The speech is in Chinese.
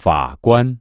法官。